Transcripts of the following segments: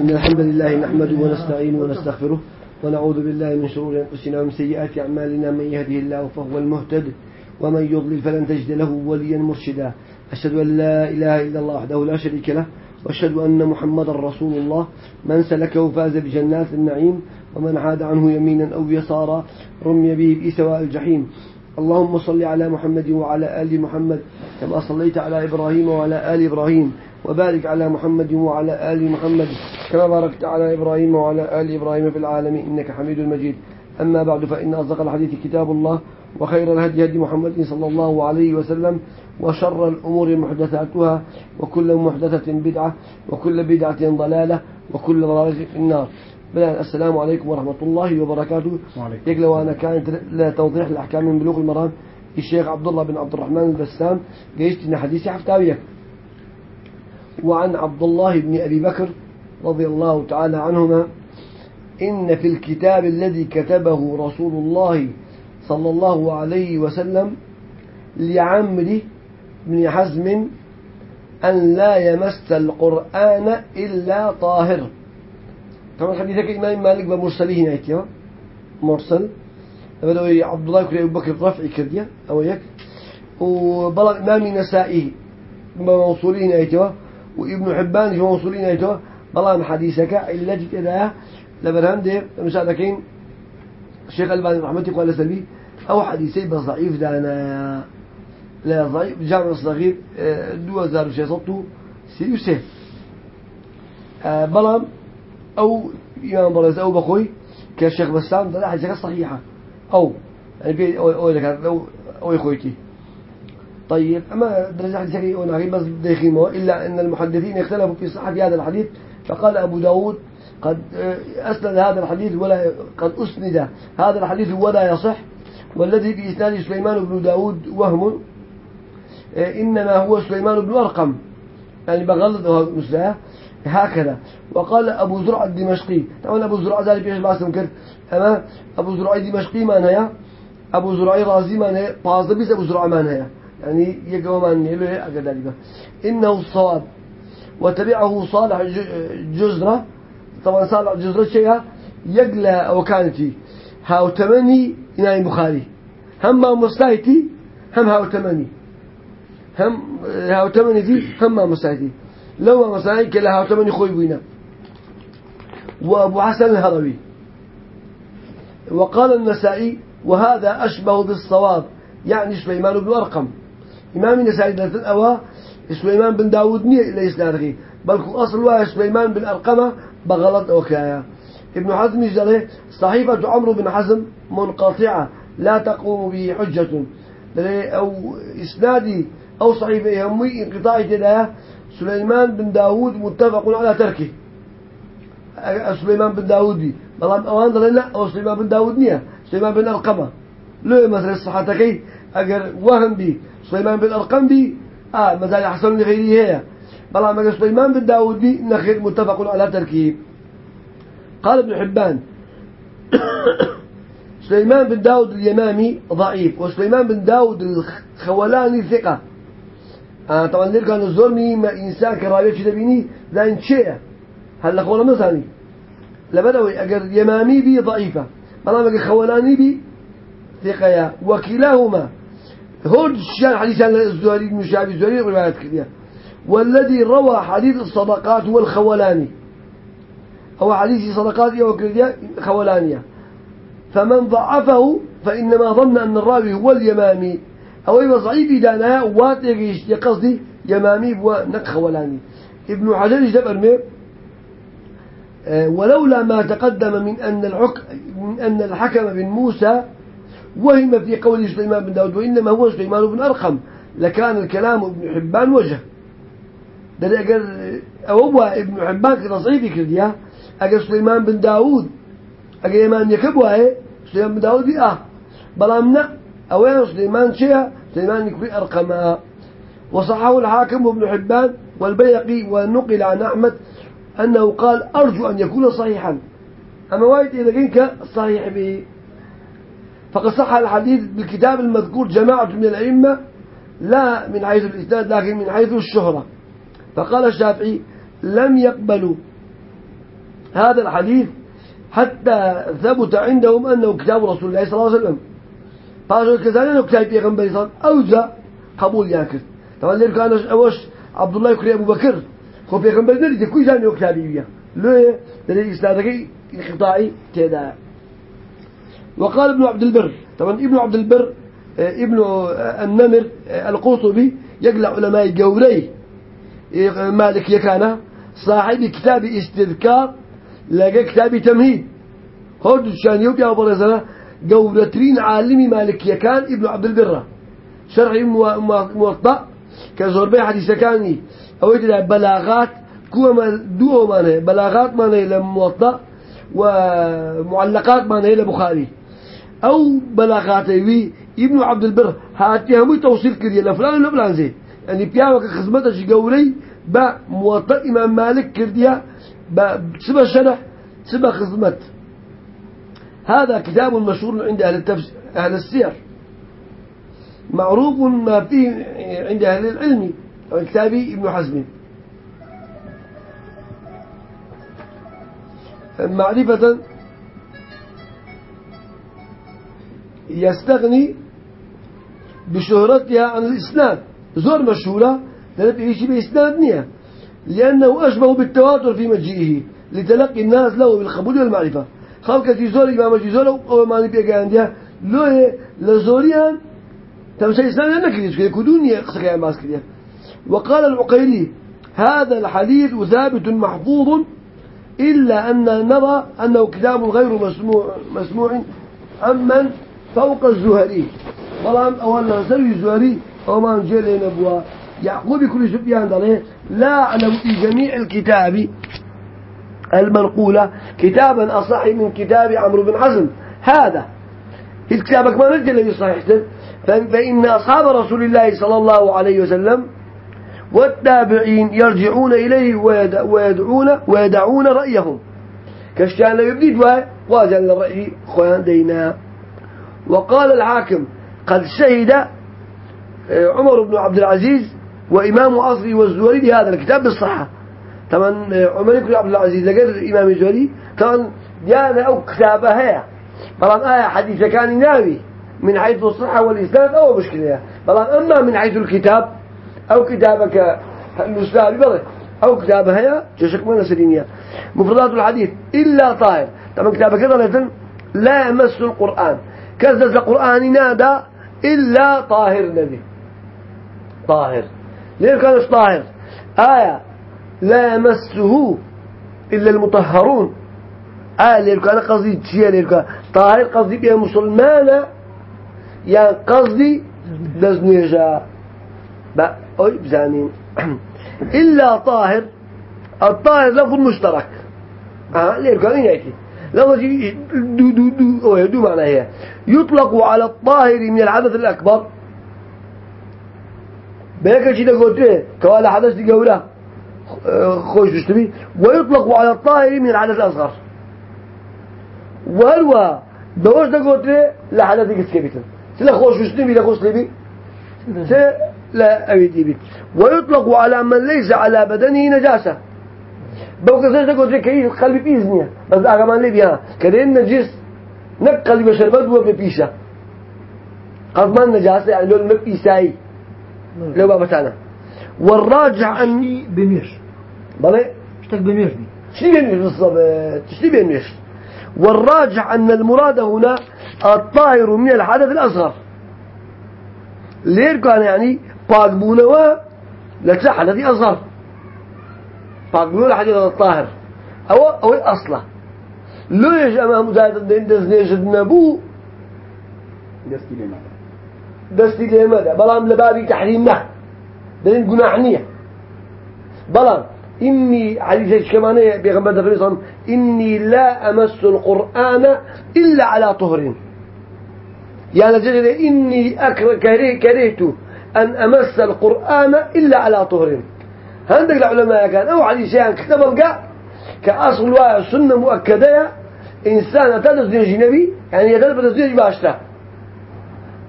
إن الحمد لله نحمده ونستعينه ونستغفره ونعوذ بالله من شرور أنفسنا ومن سيئات أعمالنا. من يهده الله فهو المهتد ومن يضلل فلن تجد له وليا مرشدا. أشهد أن لا إله إلا الله وحده لا شريك له وأشهد أن محمدا رسول الله. من سلكه فاز بجنات النعيم ومن عاد عنه يمينا أو يسارا رمي به بسواء الجحيم. اللهم صل على محمد وعلى آل محمد كما صليت على إبراهيم وعلى آل إبراهيم. وبارك على محمد وعلى آل محمد كما باركت على إبراهيم وعلى آل إبراهيم في العالمين. إنك حميد مجيد. أما بعد فإن أصدق الحديث كتاب الله وخير الهدي هدي محمد صلى الله عليه وسلم وشر الأمور محدثاتها وكل محدثة بدعة وكل بدعة ضلالة وكل ضلالة في النار. بلا السلام عليكم ورحمة الله وبركاته. يقول وأنا كانت لتوضيح الأحكام من بلوغ المرام. الشيخ عبد الله بن عبد الرحمن البسام جيشت إن حديثي حفتاوية وعن عبد الله بن أبي بكر رضي الله تعالى عنهما إن في الكتاب الذي كتبه رسول الله صلى الله عليه وسلم لعمري بن حزم أن لا يمس القرآن إلا طاهر. طبعا حديثك إمام مالك بمرسله نايتيا مرسل. بدأ عبد الله بن أبي بكر رفعي كرديا أو يك. وبلغ إمام نسائي بموصولين نايتيا وابن حبان في موصولين نايتيا بلغ حديثك إلا جت إلى لبرهن ده مساعدكين الشيخ الباني رحمته قال سلبي أو حديثي بس ضعيف دانا. لا ضعيف. جامع الصغير دو زار شيء صوته سيوسف بلام أو إمام برز أو بخوي كالشيخ بسام ده حديثك صحيحة. أو يعني أو أو لك أو أو يخويتي طيب أما درجة حديثك ونعيم بس داخل إلا أن المحدثين اختلفوا في صحة هذا الحديث فقال أبو داود قد أسند هذا الحديث ولا قد أسند هذا الحديث ولا يصح والذي في إسناد سليمان بن داود وهم إنما هو سليمان بن أرقم يعني بغلط هكذا. وقال أبو زرع الدمشقي طبعا أبو زرع ذلك بيش باسم مكر أما أبو زرع الدمشقي ما نهي أبو زرع رازي ما نهي بعض بيس أبو زرع ما نهي يعني يقوى ما نهي له أكذلك إنه الصواب وتبعه صالح جزرة. طبعا صالح جزرة شيء يقلى وكانتي. هاو تمني إمام بخاري. هم مصلاحتي هم هاو تمني. هم هاو تمني دي هم مصلاحتي لو مصلاحتي كلا هاو تمني خوي بينا وأبو حسن الهروي. وقال النسائي وهذا أشبه بالصواب يعني سليمان بن أرقم. إمام النسائي ثلاثة أوا سليمان بن داود نية إلى إسناده. بل أصل سليمان بن أرقمة بغلط أوكايا. ابن حزم يجري صحيفة عمرو بن حزم منقطعة لا تقوم به حجة. أو إسنادي أو صحيفة يهمي انقطاع تلاها سليمان بن داود متفق على تركه. سليمان بن داود بي بلام أوان لا أو سليمان بن داود نية سليمان بن أرقمة. لو مثلا صحتكي أجر وهم بي. سليمان بن أرقم بي آه مازال حسن لغيره هي. بلام أجر سليمان بن داود بي نخير متفق على تركه قال ابن حبان سليمان بن داود اليمامي ضعيف وسليمان بن داود الخولاني ثقة. آه طبعا كان الزرمي ما إنسان كراوية كده بيني لا إنشاء هلا خولا مثاني لبدوي أجر يمامي بي ضعيفة. بلا ما خولاني بي ثقة يا. وكلاهما هو شان حديث الزهري المشابه الزهري روايات كذا والذي روى حديث الصدقات هو الخولاني. أو حديث صدقات وكذا خولانية. فمن ضعفه فإنما ظن أن الراوي هو اليمامي. أو إذا ضعيف دانا واتقيش يقصدي يمامي ونك خولاني. ابن حجر يجب أه ولولا ما تقدم من أن الحكم من أن الحكم بن موسى وهم في قول سليمان بن داود وإنما هو سليمان بن أرقم لكان الكلام ابن حبان وجه. ده أجر أو ابن حبان ضعيف كده أجر سليمان بن داود أجر يمان يكبوا هاي سليمان بن داود آه بلامنا أوين سليمان شيء سليمان يكفي أرقما وصححه الحاكم وابن حبان والبيقي ونقل عن أحمد أنه قال أرجو أن يكون صحيحا. أما وايد إذا كنت صحيح به. فقد صح الحديث بالكتاب المذكور جماعة من الأئمة لا من حيث الإسناد لكن من حيث الشهرة. فقال الشافعي لم يقبلوا هذا الحديث حتى ثبت عندهم أنه كتاب رسول الله صلى الله عليه وسلم. قالوا كذلك أنه كتاب بيغنبري صلى أوجه قبول ياكل. طبعا اللي كان أوش عبد الله يكري أبو بكر. خو بيغنبري نريد كل زاني كتابي بيه ليه لأن إسنادك انقطاعي وقال ابن عبد البر طبعا ابن عبد البر آه، ابن آه، النمر آه، القرطبي يقلع علماء جوري مالك يكانا صاحب كتاب استذكار لقى كتاب تمهيد. هود الشان يوبيا وبرزنا جورترين عالمي مالك يكان ابن عبد البر. شرح موطأ. كزوربي حديث كاني أو بلاغات كوما دو مانه بلاغات مانه لموطأ ومعلقات مانه لبخاري. أو بلاغات وي ابن عبد البر هاتي هم توصيل كريه. لفلان ولا زي. يعني خدمته شي قولي با موطأ إمام مالك كرديا با سبا شرح سبا خدمت هذا كتاب مشهور عند أهل, التفس... أهل السير. معروف ما فيه عند أهل العلم كتابي ابن حزم. معرفة يستغني بشهرتها عن الإسناد. زور مشهورة لأنه إيشي بإسناد نية. لأنه أشبه بالتواتر في مجيئه لتلقي الناس له بالقبول والمعرفة. خلق زور إمام جيزور أو ماني بيجا عندها. لو لزوريان تمشي إسناد أنك ليش كدوني قصة ماسك وقال العقيلي هذا الحديث ثابت محفوظ إلا أن نرى أنه كتاب غير مسموع مسموع عمن فوق الزهري. طبعا أولا سوي الزهري أو ما نجي نبوة. يعقوب كل سبيان دليه لا أعلم في جميع الكتاب المنقولة. كتابا أصح من كتاب عمرو بن حزم. هذا. كتابك ما نجي اللي صحيحته فإن أصحاب رسول الله صلى الله عليه وسلم والتابعين يرجعون إليه ويدعون ويدعون رأيهم. كشتان لا يبدي دواء وازن الرأي خوان دينا. وقال الحاكم قد شهد آه، عمر بن عبد العزيز وإمام أصلي والزوري بهذا الكتاب بالصحة. طبعا آه، عمر بن عبد العزيز لقد إمام الزوري. طبعا ديانا أو كتابها هي. طبعا آية حديثة كان ناوي من حيث الصحة والإسناد أو مشكلة. طبعا أما من حيث الكتاب أو كتابك المستعب بله أو كتابها هي جشك من سرينيا مفردات الحديث إلا طاهر طبعا كتابك ظلة لا يمس القرآن. كذا القرآن نادى إلا طاهر نبي. طاهر. ليه كانش طاهر؟ آية لا يمسه إلا المطهرون. آية ليه كان قصدي تشيه ليه طاهر قصدي بها مسلمانة يعني قصدي دزنيجا بقى أي بزانين. إلا طاهر. الطاهر لفظ مشترك. آه ليه كان يأتي لفظ دو دو دو أو يدو معنى هي يطلق على الطاهر من الحدث الأكبر. بيك شيء تقول كوالا حدث تقوله خوش تشتبي ويطلق على الطاهر من الحدث الأصغر. وهو دوش تقول لحدث كسكبتن سلا خوش تشتبي لخوش تبي؟ لا أبيدي بي ويطلق على من ليس على بدنه نجاسة. بوك زوج تقول لك كي قلبي بإذنية بس أغمان لي بيها كدين نجس نك قلبي شربت هو ببيشة قد ما النجاسة يعني لون مبيساي لو بابتانا والراجع أن بميش بلي اشتك بميش بي شنو بميش بالضبط. شنو بميش والراجع أن المراد هنا الطاهر من الحدث الأصغر. لير كان يعني باقبونوا لتلا حدث أصغر. باقبونوا لحدث الطاهر. أو أو أصله لو يش أمام مزايد الدين دزنيش النبو دستي لما دستي لماذا بلام لبابي تحريم نه. دين جناحنية بلام إني حديث كمان بيغمبر دفريصا إني لا أمس القرآن إلا على طهر. يعني جد إني أكره كره كرهت أن أمس القرآن إلا على طهر. عندك العلماء كان. أو حديث يعني كتب القاء كأصل سنة مؤكدة إنسان تدرس جنبي يعني يتلبس دين باشته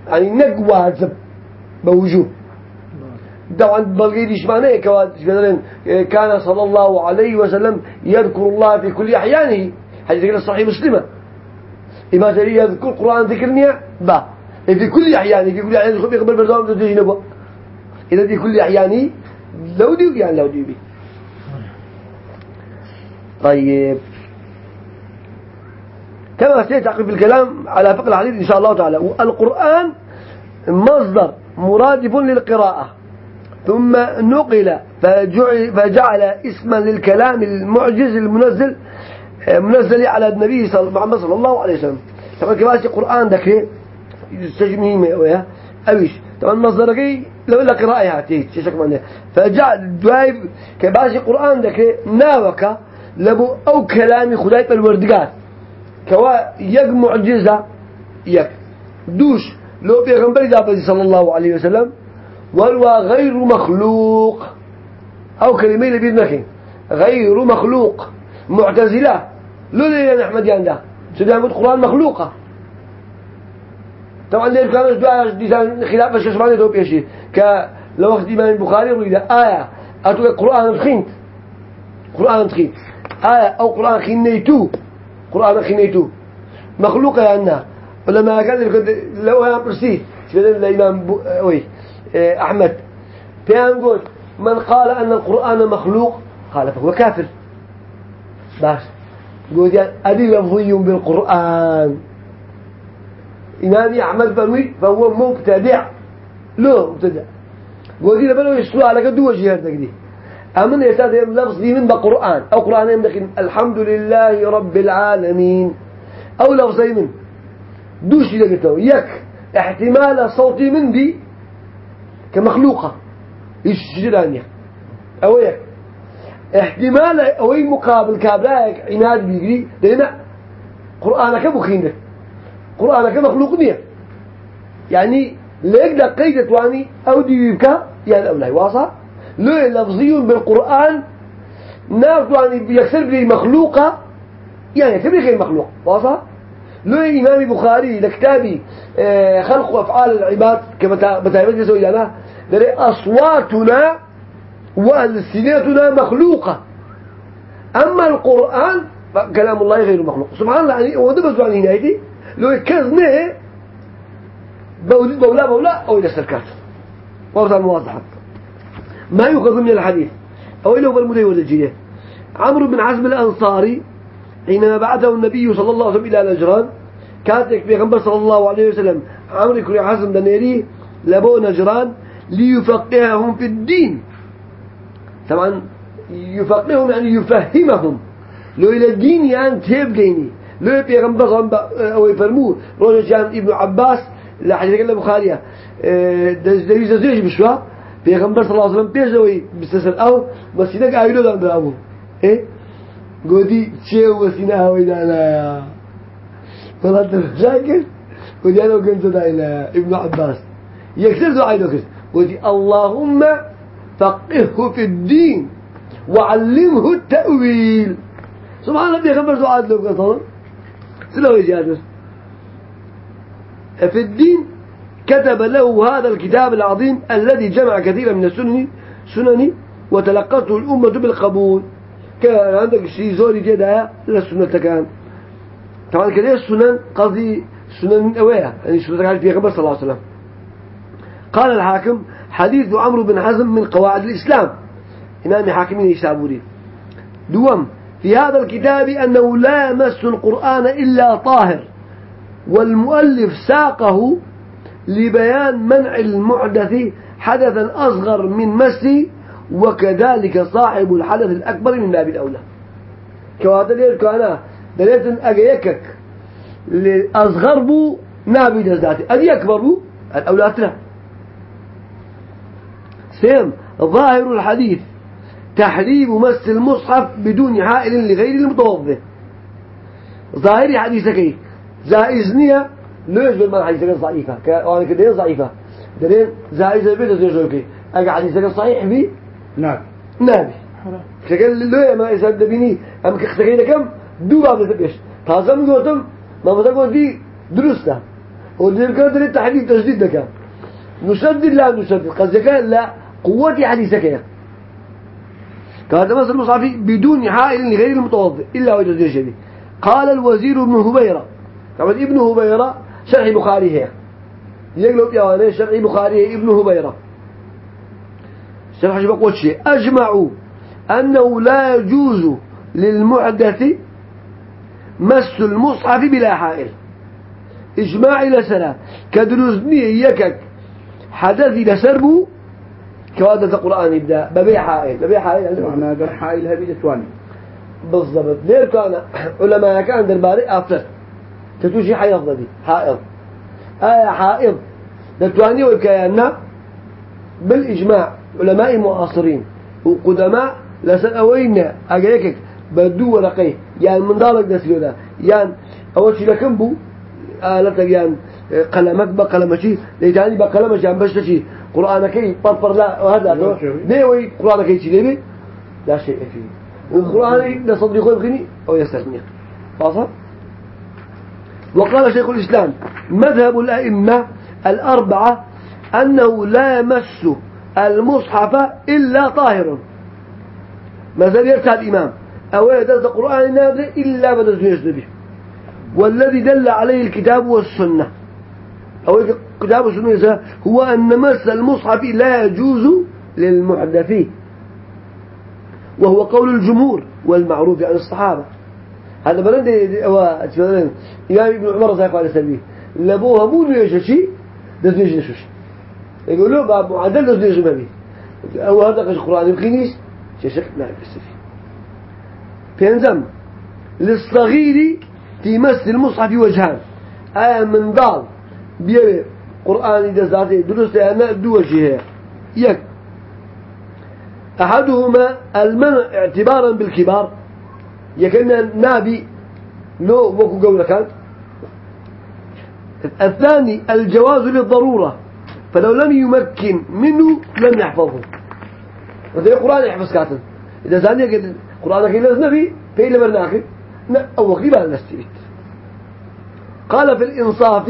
يعني نق واجب بوجوب طبعا بلغي ديش معناه كان صلى الله عليه وسلم يذكر الله في كل أحيانه. حديث كده صحيح مسلمة إما جري يذكر القرآن ذكرني با. في كل أحيانه في كل أحيانه خبي قبل برزام تدجنبه إذا في كل أحيانه لو ديو يعني لو ديو بي. طيب. كما سيتعقب في الكلام على فقه الحديث إن شاء الله تعالى. القرآن مصدر مرادف للقراءة. ثم نقل فجعل, اسما للكلام المعجز المنزل منزل على النبي صلى محمد صلى الله عليه وسلم. طبعا كباسي قرآن ذكري يستجمعي ما طبعا مصدرك لو إلا قراءة هاتي شك معنى فجعل دوايب كباسي قرآن ذكري ناوك لبو أو كلامي خداي بالوردقات. كوا يك معجزة يك دوش لو بيغنبري دابزي صلى الله عليه وسلم والوا غير مخلوق. أو كلمة لبيد نكين غير مخلوق. معتزلة. لو لي أحمد ياندا سيدنا القرآن مخلوقة؟ طبعا ليه كان دعاء ديزان خلاف الششماني دو بيشي؟ ك لو وقت إمام البخاري رويدا آية أتوقع قرآن الخنت. قرآن الخنت. آية أو قرآن خنيتو. قرآن خنيتو. مخلوقة لأنها ولما قال لو أنا برسيت شبه الإمام أوي. إيه، أحمد. بيان قول من قال أن القرآن مخلوق قال فهو كافر. باش قول يعني أدي لفظي بالقرآن. إمامي أحمد بروي فهو مبتدع. له مبتدع. قول لي بلو يشتروا على قد وجه هذا أمن يساد لفظ من بقرآن. أو قرآن يمدخل الحمد لله رب العالمين. أو لفظ من. دوشي لقيته. يك احتمال صوتي من دي كمخلوقة. إيش جرانية أو يك احتمال أو مقابل كابلاك عناد بيجري لأن قرآنك مخينك قرآنك مخلوق نية. يعني ليك دقيقة تواني أو ديبك يعني أولاي واصل لو لفظي بالقرآن. ناس يعني يكسر بلي مخلوقة يعني يكسر بلي غير مخلوق. واصل لو إمام بخاري لكتابي آه، خلق أفعال العباد كما بتعبد يسوي لنا دري أصواتنا وألسنتنا مخلوقة. أما القرآن كلام الله غير مخلوق. سبحان الله يعني ودبت عن هنا لو كذنه بولا بولا أو إلى السركات وارد المواضحة ما يؤخذ من الحديث. أو إلى بالمدي والجيه عمرو بن عزم الأنصاري حينما بعثه النبي صلى الله عليه وسلم إلى نجران كاتك بيغمبر صلى الله عليه وسلم عمرو بن عزم دنيري لبو نجران ليفقههم في الدين. طبعا يفقههم يعني يفهمهم. لو إلى الدين يعني تبقيني لو بيغمبر أو يفرموه رجل كان ابن عباس لا حاجة قال بخارية دزيز زيج بشوا بيغمبر صلى الله عليه وسلم بيجوي بستسل أو بس هناك عيلو دان أبو إيه؟ قودي تشيو وسينا ويدانا فلا تشاكل قودي أنا وكنت إلى ابن عباس. يكسر دعاء لك قودي اللهم فقهه في الدين وعلمه التأويل. سبحان الله بيغمبر دعاء لك سلوي جادر في الدين كتب له هذا الكتاب العظيم الذي جمع كثيرا من السنن سنن وتلقته الأمة بالقبول. كان عندك شيء زوري جدا للسنة كان. طبعا كده السنن قصدي سنن أوية يعني سنة كان في غبر صلى الله عليه وسلم. قال الحاكم حديث عمرو بن حزم من قواعد الإسلام. إمام حاكمين يشابوري دوم. في هذا الكتاب أنه لا يمس القرآن إلا طاهر والمؤلف ساقه لبيان منع المحدث حدثا أصغر من مسي وكذلك صاحب الحدث الأكبر من باب الأولى. كواتا ليش كان دليل أجيكك لأصغر بو نابي دزاتي أدي أكبر بو؟ الأولى سيم ظاهر الحديث تحريم مس المصحف بدون حائل لغير المتوضئ. ظاهر حديثك زائزنية ليش بالمعنى حديثك ضعيفة كأنا كده ضعيفة؟ دليل زائزة بيت زوجك أجا حديثك صحيح بي؟ نعم. نابي. شكل لو ما إذا دبيني أم كختكين كم؟ دو بعد تبيش تازه من قلتم ما قلت دي درسته. واللي كان دليل تحديد تجديد دكا نشدد لا نشدد. قصدك لا قوة حديثك كهذا مثل المصحف بدون حائل لغير المتوضئ إلا وجد الشبيه قال الوزير ابن هبيرة. طبعا ابن هبيرة شرح بخاري هي. يقلب يا شرح بخاري ابن هبيرة. شرح بقول شيء؟ أجمعوا أنه لا يجوز للمحدث مس المصحف بلا حائل. إجماع إلى سنة. كدروزني يكك حدث لسربو كوادة القرآن يبدأ ببيع حائل ببيع حائل أنا قال حائل هبي تواني. بالضبط. ليه كان علماء كان درباري أفضل تتوشي حيض دي حائض. آية حائض. نتواني وكيانا بالإجماع علماء معاصرين وقدماء لسن أجيكك بدو ورقي. يعني من دارك دسلو ده يعني أول شيء لكن بو. آلتك يعني قلمك بقلمشي ليتاني بقلمشي عم بشتشي. قرآنك بربر لا وهذا ليه قرآنك يشي لا شيء فيه. والقرآن لصديقه يبغيني أو يستثني. واضح؟ وقال شيخ الإسلام مذهب الأئمة الأربعة أنه لا يمس المصحف إلا طاهر. ماذا يرتع الإمام. أو يدرس القرآن نادر إلا بدرس يجد به. والذي دل عليه الكتاب والسنة. أو الكتاب والسنة هو أن مس المصحف لا يجوز للمحدثين. وهو قول الجمهور والمعروف عن الصحابة. هذا بلد إمام ابن عمر الله عليه وسلم لبوها مو شيء ده نشوش يقول له باب معدل ما بيه. أو هذا قش القرآن يمكنيش شيء لا يكسفي بينزم للصغير في مس المصحف وجهان. آية من ضال بيه قرآن إذا ذاته درست أنا دو وجهه. يك. أحدهما المنع اعتبارا بالكبار. يكن نابي لو وكو قولة كان الثاني الجواز للضرورة. فلو لم يمكن منه لم يحفظه. هذا القرآن يحفظ كاتب. إذا زاني قد القرآن كي لازم نبي في لبرناك أو قريبا نستيت قال في الإنصاف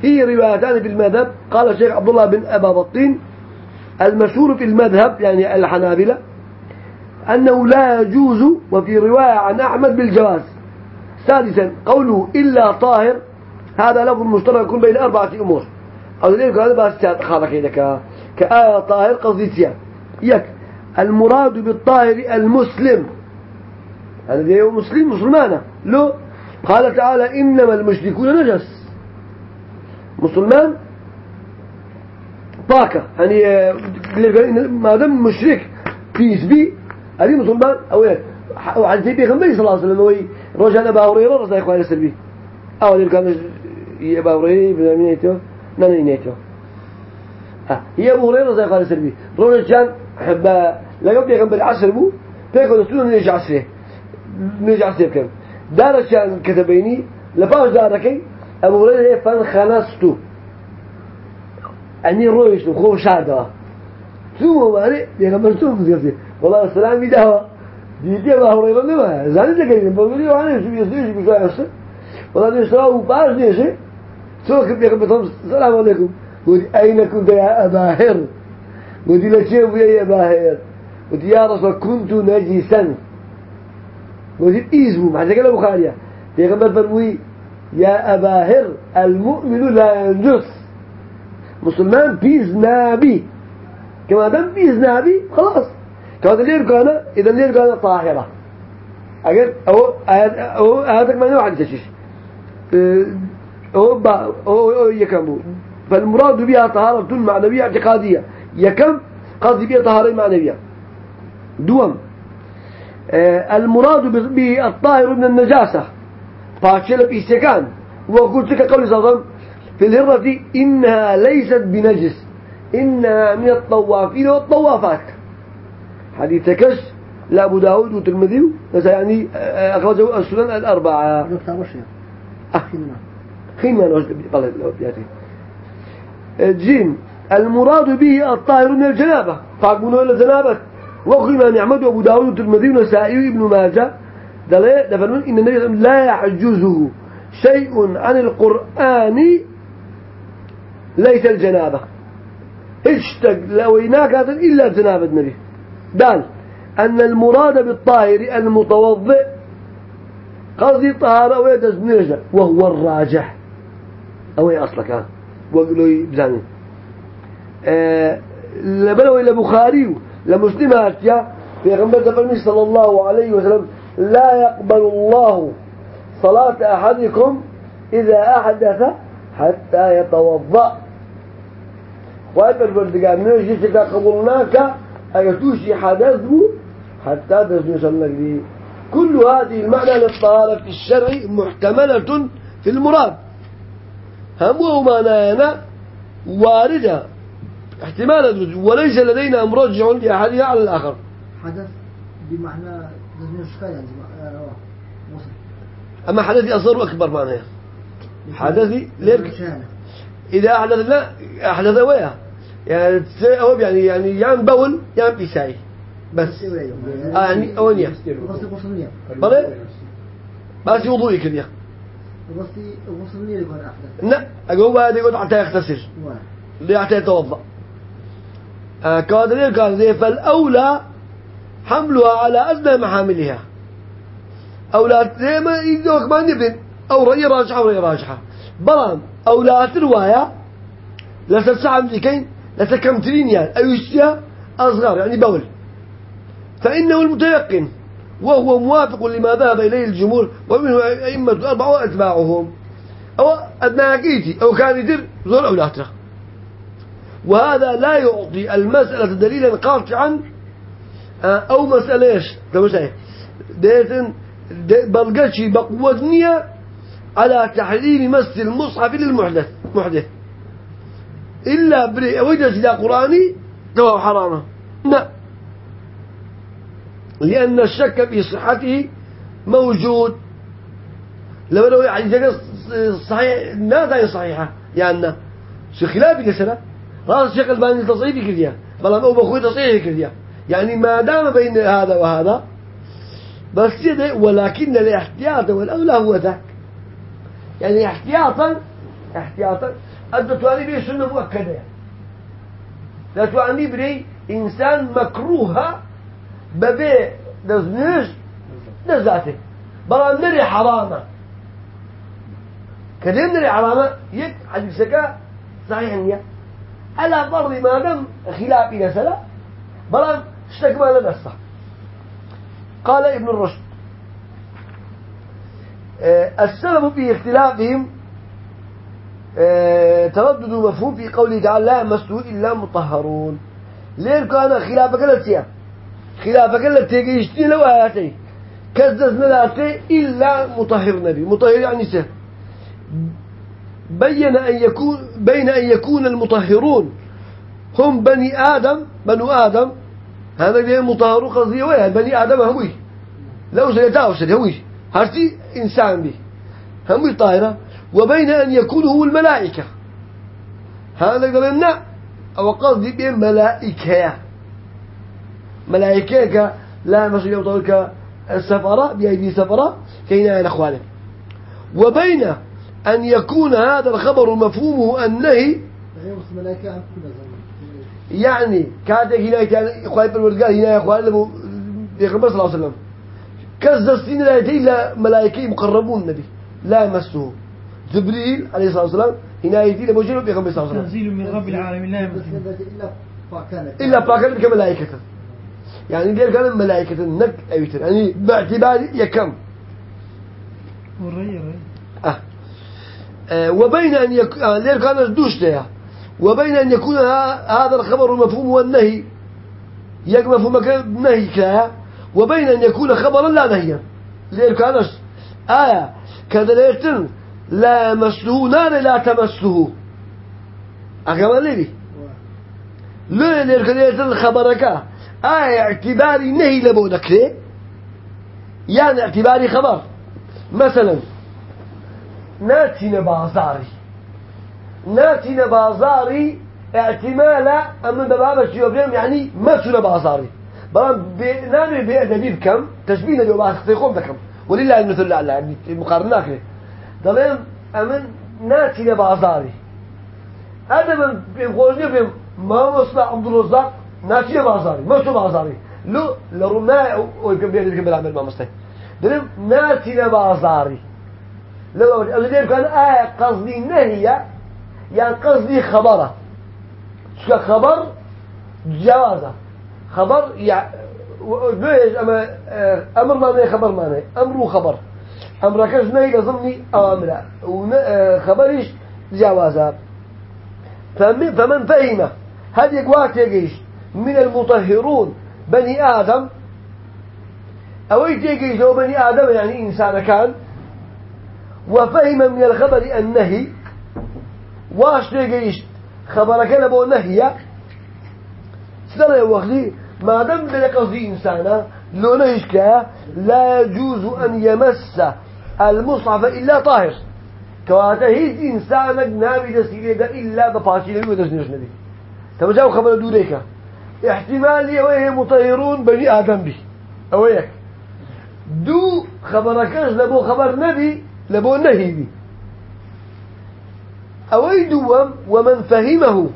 في روايتان في المذهب قال الشيخ عبد الله بن أبا بطين المشهور في المذهب يعني الحنابلة أنه لا يجوز وفي رواية عن أحمد بالجواز. ثالثا قوله إلا طاهر هذا لفظ مشترك يكون بين أربعة أمور. أو ذلك هذا بس خالك هيك كآية طاهر قصدي سيان يك المراد بالطاهر المسلم. هذا هو مسلم مسلمانة. لو قال تعالى إنما المشركون نجس. مسلمان طاقة يعني ما دام مشرك بيس بي هذه مسلمان أو إيه؟ وعن سيدي خمسة صلى الله عليه وسلم وي رجع أبا هريرة رضي الله عنه سلبي أو ذلك كان أبا هريرة بن مينيته نانينيته هي أبو هريرة رضي الله عنه سلبي رجع حب قبل يقبل عشر بو بيكون سنة نرجع عشرة. نرجع عشرة كم دار كان كتبيني لفاش داركي أبو هريرة فان خنستو. أني رويش خو شاده ثم مالي يقبل توم زيادة. والله السلام يدهوا ديتي أبو هريرة لما زاني تكلم بقولي وأنا شو يصير شو يصير والله نشراه وباش نيشي كيف يقبل توم السلام عليكم. قلت أين كنت يا أبا هر قلت شيء يا أبا هر قلت يا رسول كنت نجسا. قلت إيزمو مع ذلك البخاري يقبل فرموي يا أبا هر المؤمن لا ينجس. مسلمان بيز نابي. كما دام بيز نابي خلاص. كما لير كان إذا لير كان طاهرة. أجل أو أو هذا ما نوع تشيش أو با أو أو يكمل فالمراد بها طهارة معنوية اعتقادية. يكم قصدي بها طهارة معنوية دوم. المراد بالطاهر من النجاسة. فاشل بإستكان وقلت لك قولي صلى في الهرة إنها ليست بنجس إنها من الطوافين والطوافات. حديث كش لأبو داود والترمذي يعني أخرجه السنن الأربعة. خيمان جيم المراد به الطاهر من الجنابة. فاقبونه إلى الجنابة. وقيمان يعمد أبو داود والترمذي ونسائي ابن ماجه. دفرون إن النبي لا يعجزه شيء عن القرآن ليس الجنابة. اشتق لو هناك إلا جناب النبي. دال أن المراد بالطاهر المتوضئ قصدي طهارة ويدزنيجة وهو الراجح. أو أصلك ها؟ وقلوا بزاني. أه لبلو إلى بخاري لمسلمات يا في غمبة صلى الله عليه وسلم لا يقبل الله صلاة أحدكم إذا أحدث حتى يتوضأ. وأبر بردقان نجي تكا قبلناك أيتوشي حدثه حتى تزني صلى كل هذه المعنى للطهارة الشرعي محتملة في المراد. هم معنانا واردة احتمال وليس لدينا مرجع لأحدها على الآخر. حدث بمعنى أما حدثي أصغر وأكبر معناه حدثي ليك إذا أحدث لا أحدث ويا. يعني هو يعني يعني يعني بول يعني بيساي بس. آه يعني أونيا بلى؟ بس وضوء كذا لا أقول هذا يقول حتى يغتسل. حتى يتوضأ. آه كادر كادر فالأولى حملها على أدنى محاملها. أولاد زي ما يدوك ما نبن أو رأي راجحة ورأي راجحة. بلان أولاد رواية. لسا ذكين لسا كمترين يعني أو يشتيا أصغر يعني بول. فإنه المتيقن. وهو موافق لما ذهب إليه الجمهور. ومنه أئمة الأربعة وأتباعهم. أو أدناكيتي أو كان يدير زور أولاده وهذا لا يعطي المسألة دليلا قاطعا مسألة إيش تمسألة ديتن بلقشي بقوة نية على تحريم مس المصحف للمحدث محدث إلا بري وجدت إلى قرآني تو حرامة لا لأن الشك في صحته موجود لو لو يعني صحيح لا صحيحة يعني شو خلافي كسرة راس الشيخ الباني تصحيحي كذيا بل أو بخوي تصحيحي كذيا يعني ما دام بين هذا وهذا بس كده ولكن الاحتياط والأولى هو ذاك. يعني احتياطا احتياطا. أنت تواني به سنة مؤكدة. يعني. لا تواني بري إنسان مكروه ببي دزنيش دزاته بلا نري حرامة. كدين نري حرامة؟ يك حديثك صحيح نية. على فرض ما دام خلاف إلى سلا بلا اشتكما لنا الصح قال ابن الرشد آه، السبب في اختلافهم آه، تردد مفهوم في قوله تعالى لا يمسه إلا مطهرون. ليه كان خلافك لتيا خلافك لتيا يشتي لو آياتي. كذز نلاتي إلا مطهر نبي. مطهر يعني سه. بين أن يكون بين أن يكون المطهرون هم بني آدم بنو آدم هذا اللي مطهر قضية ويا بني آدم هموي لو سيتاو سيهوي هرتي إنسان به هموي طاهرة؟ وبين أن يكون هو الملائكة. هذا قلنا أو قصدي بين ملائكة. ملائكة لا مسؤول يوطلك السفرة بأيدي سفرة كينا الأخوان وبين أن يكون هذا الخبر مفهومه النهي يعني كانت هنا كان إخوان بالورقات هنا يا إخوان لبو بيغمبر صلى الله عليه وسلم. كذا السنين لا يتي إلا ملائكة مقربون النبي لا يمسه. جبريل عليه الصلاة والسلام هنا يتي لبو جنوب بيغمبر صلى الله عليه وسلم. تنزيل من رب العالمين لا يمسه. إلا باكان كملائكة. يعني دير كان ملائكة نك أيتر يعني باعتبار يكم. وري ري أه. أه وبين أن يكون آه دير كان دوش ده وبين أن يكون هذا الخبر المفهوم والنهي يقف مكان نهي كلا وبين أن يكون خبرا لا نهيا. ليه كانش آية. كذا ليتن لا مسله نار لا تمسه. أكمل لي. ليه ليه كذا ليتن خبرك؟ آية اعتباري نهي لبودك ليه؟ يعني اعتباري خبر. مثلا ناتي بازاري ناتي بازاري اعتمالا أما ببابا شيوبريم يعني ما تنا بازاري. بلان نامي بأدبي بكم تشبيهنا جو بأخذ يقوم بكم. ولله المثل الأعلى يعني مقارنة كده دلين أمن ناتي بازاري هذا من بيقولني بيم ما مصلح عبد الرزاق ناشي بازاري ما شو بازاري. لو لرماء ويكون بيان يمكن بالعمل ما مصلح درم ناسي لبازاري لو أجل كان آية قصدي نهي يعني قصدي خبره. شو خبر؟ جوازه. خبر يعني ليش أما آه، أمر ما خبر ما أمر وخبر أمر كش نهي لضمني أوامر وخبرش آه، جوازه. فمن فهم هذه وقت يجيش من المطهرون بني آدم. أو يجيش لو بني آدم يعني إنسان كان. وفهم من الخبر النهي واش تيجيش خبرك لبو نهي سنة وقتي ما دام ذلك قصدي إنسانا لو نهيش لا يجوز أن يمس المصحف إلا طاهر. كواتا هيز إنسانك نابي دسيلي إلا بفاشي نبي ودسنيش نبي تبا جاو خبر دوريكا احتمال يويه مطهرون بني آدم بي. أويك. دو خبركش لبو خبر نبي لبو نهي بي. أوي دوم ومن فهمه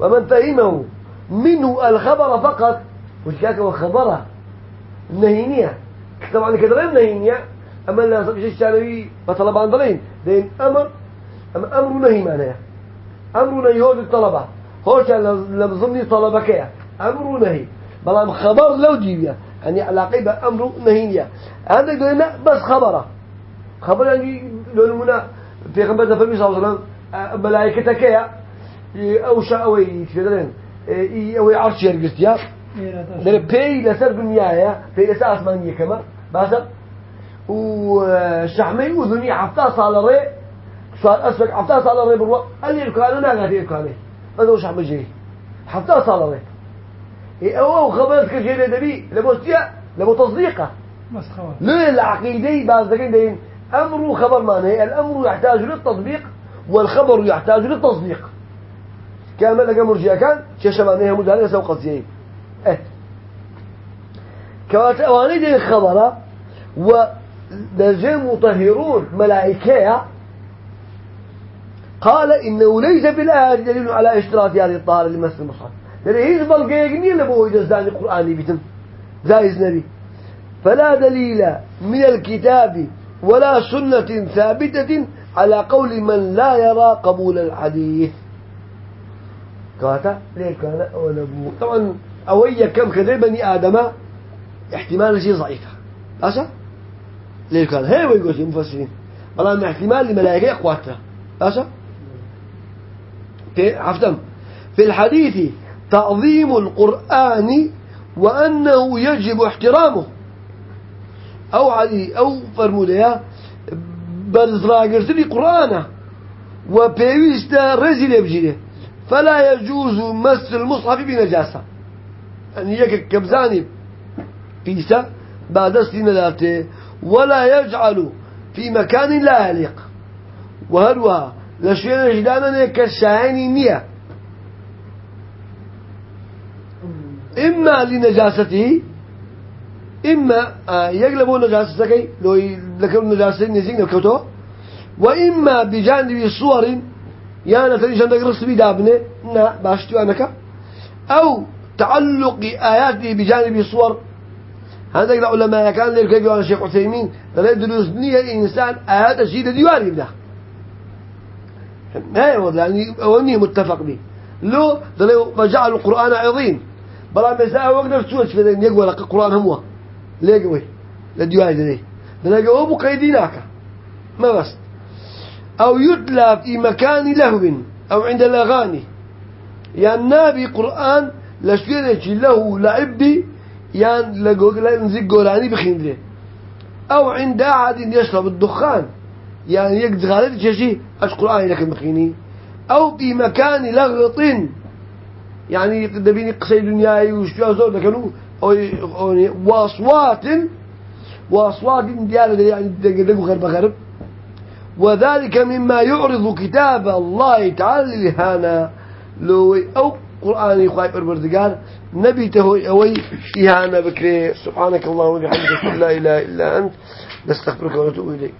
ومن فهمه. منه الخبر فقط. وشكاك وخبره نهينية. طبعا كده غير نهينية. أما لا شيء الشانوي فطلبان ضلين دين أمر أما أمر نهي معناه. أمر نهي هو الطلبة. هوش لمظني طلبك. أمر نهي. بلام خبر لو جيبيا يعني علاقة أمر نهينية. هذا قلنا بس خبرة. خبر يعني لو منا في خبر ده صلى الله عليه وسلم ملائكتك يا أو شاء أو يتفدرين أو عرش يرجس يا. در بي لسر دنيا يا. بي لسر أسمانية كمان بس. وشحمي وذني حفتا صار ري سؤال أسفك حفتا صار ري بروا اللي يركانه ناقة يركانه هذا وش شحمي جي حفتا صار ري أو خبرتك جيلة دبي لبو استياء لبو تصديقه ليه العقيدة بعض ذكين أمر خبر معناه الأمر يحتاج للتطبيق. والخبر يحتاج للتصديق. كما لقى مرجئة؟ كان شاشة معناها مدهنة سوى قصيين آه كوات أواني دي الخبر ودرجة مطهرون ملائكة. قال إنه ليس في الآية دليل على اشتراط هذه الطهارة لمس المصحف. لأنه هيز بلقيقني اللي بو يجزاني القرآن بيتم. زايز نبي. فلا دليل من الكتاب ولا سنة ثابتة على قول من لا يرى قبول الحديث. كاتا ليه كان أولا بو طبعا أويا كم كذي بني آدم احتمال شيء ضعيفة أسا ليه كان هي ويقول شيء مفسرين. والله احتمال لملائكة قواتها أسا عفتم في الحديث تعظيم القرآن وأنه يجب احترامه. أو علي أو فرموليا برزراقرتني قرآنه وبيويست رزل بجيله فلا يجوز مس المصحف بنجاسة. يعني يك كبزاني قيسة بعد سنين ذاته ولا يجعل في مكان لا يليق. وهلوها لشيء جدانا كالشاعين نية إما لنجاسته إما آه، يقلبوا نجاسة كي لو لكم نجاسة نزين الكوتو. وإما بجانب صور يعني عندك رسمي دابنه نا باشتو أنك. أو تعلق آياته بجانب صور. هذا العلماء كان لك يقول الشيخ عثيمين لا يدرس نية الإنسان آيات الشيء ديوان يبدأ ما هو يعني أولني متفق به. لو فجعل القرآن عظيم. بلا مساء وقدر تشوش في ذلك يقول القرآن هو. ليقوي لديوان ذلك لأنه هو مقيدينك ما بس. أو يتلى في مكان لهو أو عند الأغاني. يعني نابي قرآن لشوينك له لعبي يعني لنزيق قولاني بخندره أو عند أحد يشرب الدخان يعني يقد غالب شيء أش قرآن لك مخيني. أو في مكان لغط يعني دبيني قصي دنياي وشو زود كانوا وأصوات وأصوات ديالة يعني دقوا غرب غرب. وذلك مما يعرض كتاب الله تعالى للإهانة لو أو قرآن يخايب نبي تهوي أوي إهانة بكري. سبحانك اللهم وبحمدك لا إله إلا أنت. نستغفرك ونتوب إليك.